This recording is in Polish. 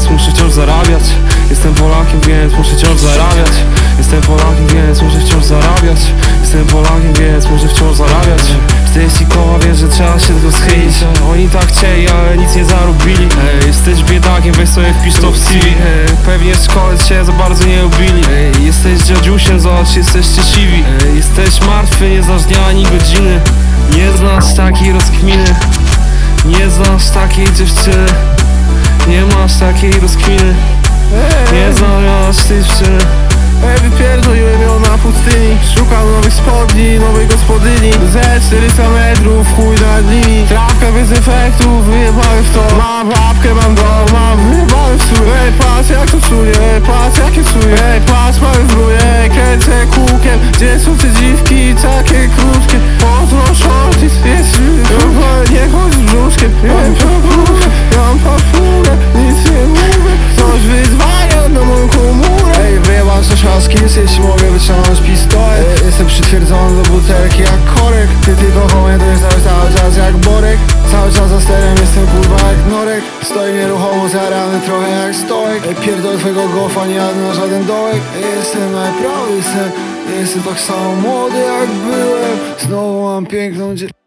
więc muszę wciąż zarabiać. Jestem Polakiem, więc muszę wciąż zarabiać. Jestem Polakiem, więc muszę wciąż zarabiać. Jestem Polakiem, więc muszę wciąż zarabiać. 40 koła, wiesz, że trzeba się tego schylić. Oni tak chcieli, ale nic nie zarobili. Ej, Jesteś biedakiem, weź sobie wpisz to w CV Ej, Pewnie w szkole cię za bardzo nie lubili. Ej, Jesteś dziadziusiem, zobacz, jesteście siwi Ej, Jesteś martwy, nie znasz dnia ani godziny. Nie znasz takiej rozkminy. Nie znasz takiej dziewczyny. Nie masz takiej rozkminy Nie tej dziewczyny Ej, wypierdoliłem ją na pustyni. Szukam nowych spodni, nowej gospodyni. Ze 400 metrów, chuj nad nimi. Trawka bez efektów, wyjebałem w to. Mam babkę, mam dom, mam wyjebałem w stół Ej, patrz jak to sunie, ej, patrz jakie psuje. Ej, patrz, mamy ej, kręcę kółkiem. Gdzie są te dziwki, takie krótkie? Pozdro shorties, skills, jeśli mogę wyciągnąć pistolet. Jestem przytwierdzony do butelki jak korek. Ty tylko hołę to jest cały, czas jak borek. Cały czas za sterem jestem kurwa jak norek. Stoję nieruchomo zarany trochę jak stołek. Ej, pierdol twojego gofa, nie jadę na żaden dołek. Jestem najprawy, jestem, jestem tak samo młody jak byłem. Znowu mam piękną dzie...